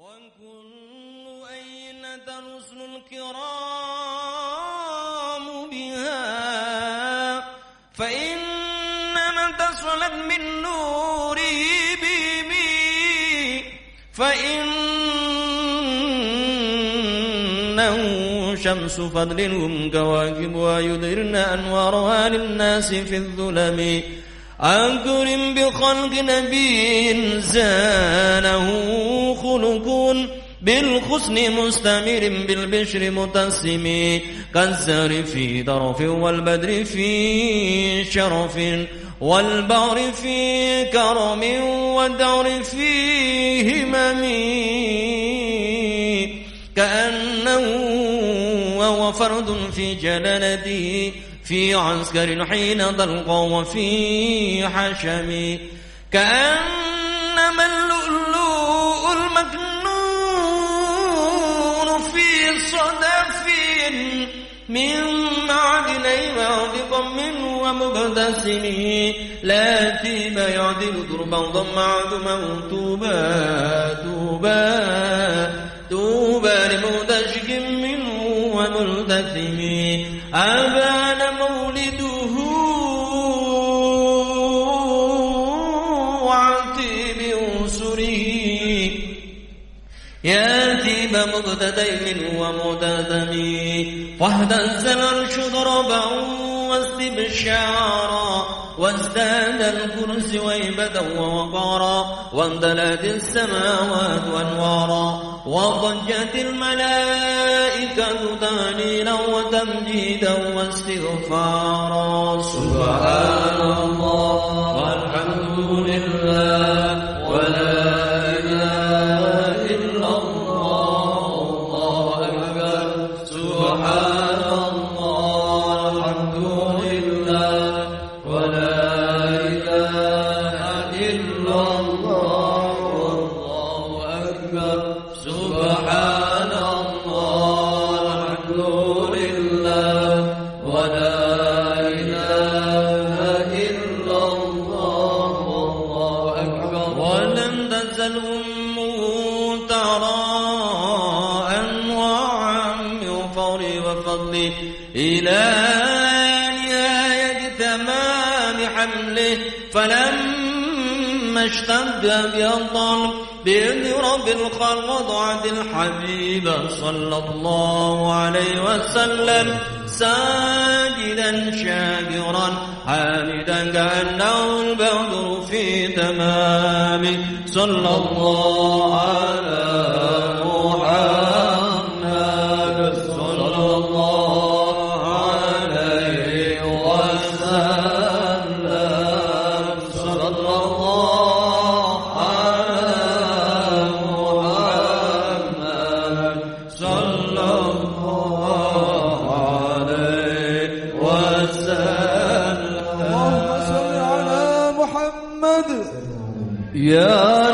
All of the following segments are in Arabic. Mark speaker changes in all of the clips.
Speaker 1: وكل أين ترسل الكرام بها فإنما اتصلت من نوره بهم فإنه شمس فضل هم كواكبها يدرن أنوارها للناس في الظلم أكرم بخلق نبي زانه خلق بالخسن مستمر بالبشر متسم كالزهر في طرف والبدر في شرف والبار في كرم والدور في همم كأنه وهو فرد في جلالته في عسكر حين ضلق وفي حشم كأنما اللؤلؤ المكنون في صدف من معدن واثق منه ومبتسم لا تيب يعدل دربا ضم عدما توبى توبى توبى لمدشك منه وملتثم أبان وعتيب أسره ياتي بمبتدئ منه ومتدم واهتز العرش ضربا واستبشارا وازداد الكرس ويبة ووقارا. واندلت السماوات أنوارا. وضجت الملائكة تهليلا وتمجيدا واستغفارا. سبحان الله والحمد لله. فلما اشتد الطلب بإذن رب الخلق وضعت الحبيب صلى الله عليه وسلم. ساجدا شاكرا حامدا كأنه البدر في تمامه. صلى الله على يا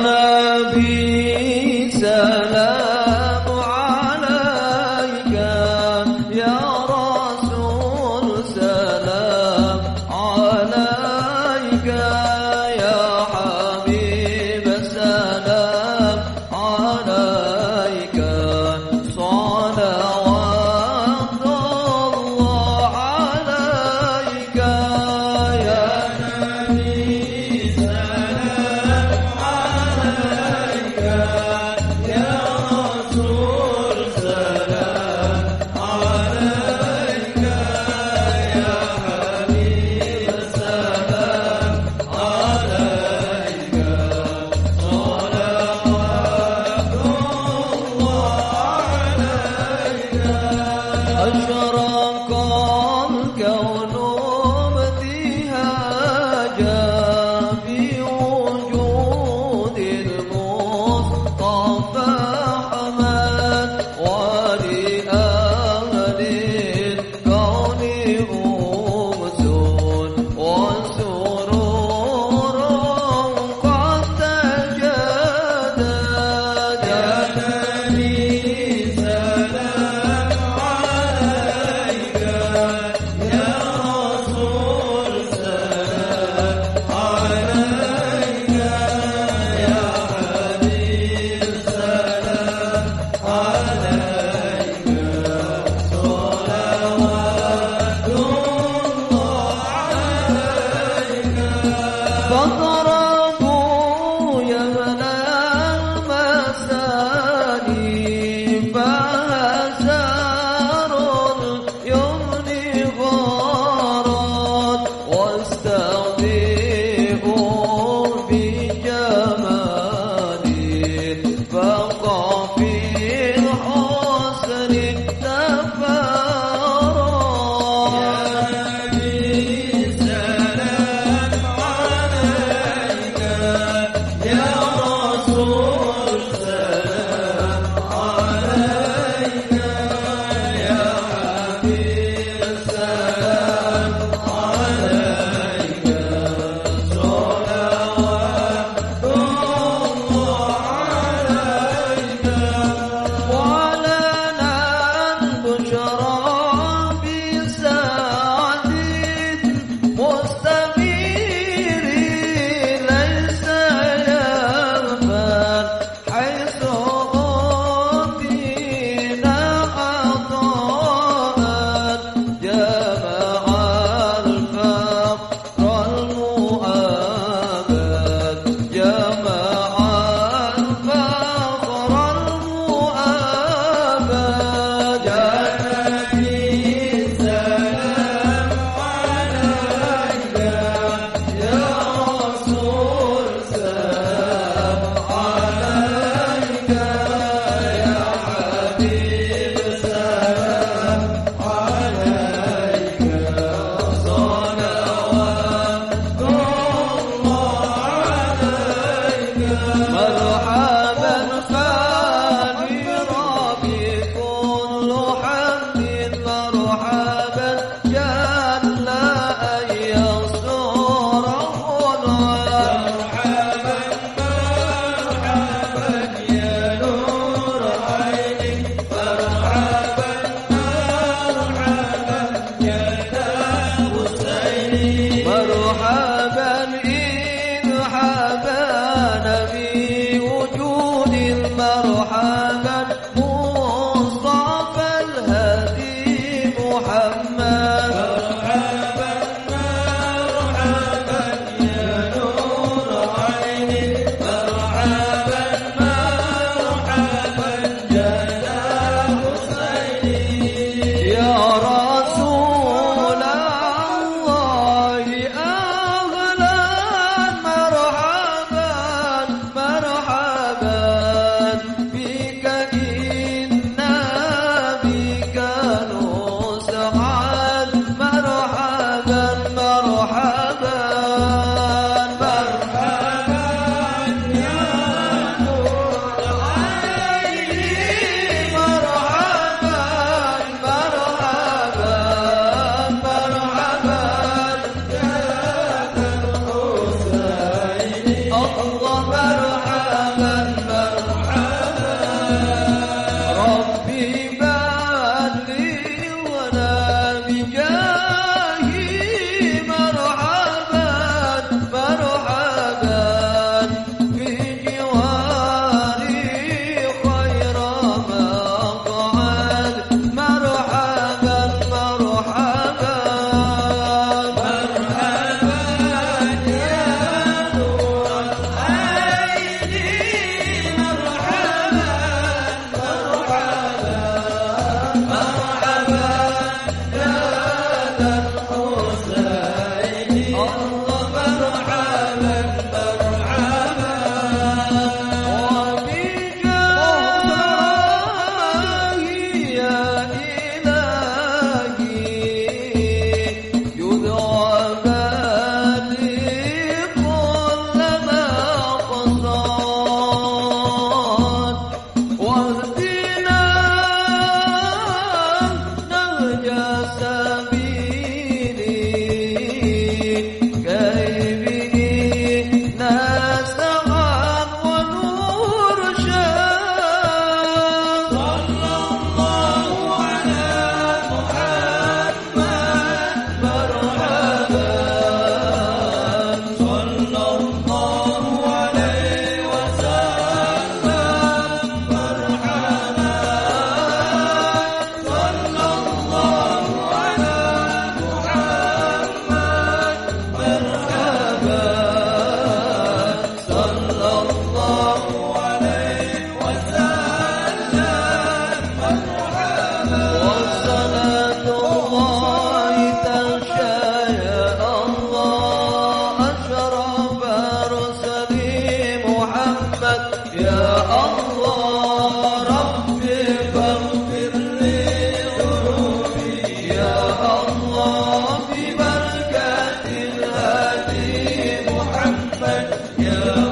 Speaker 2: Yeah.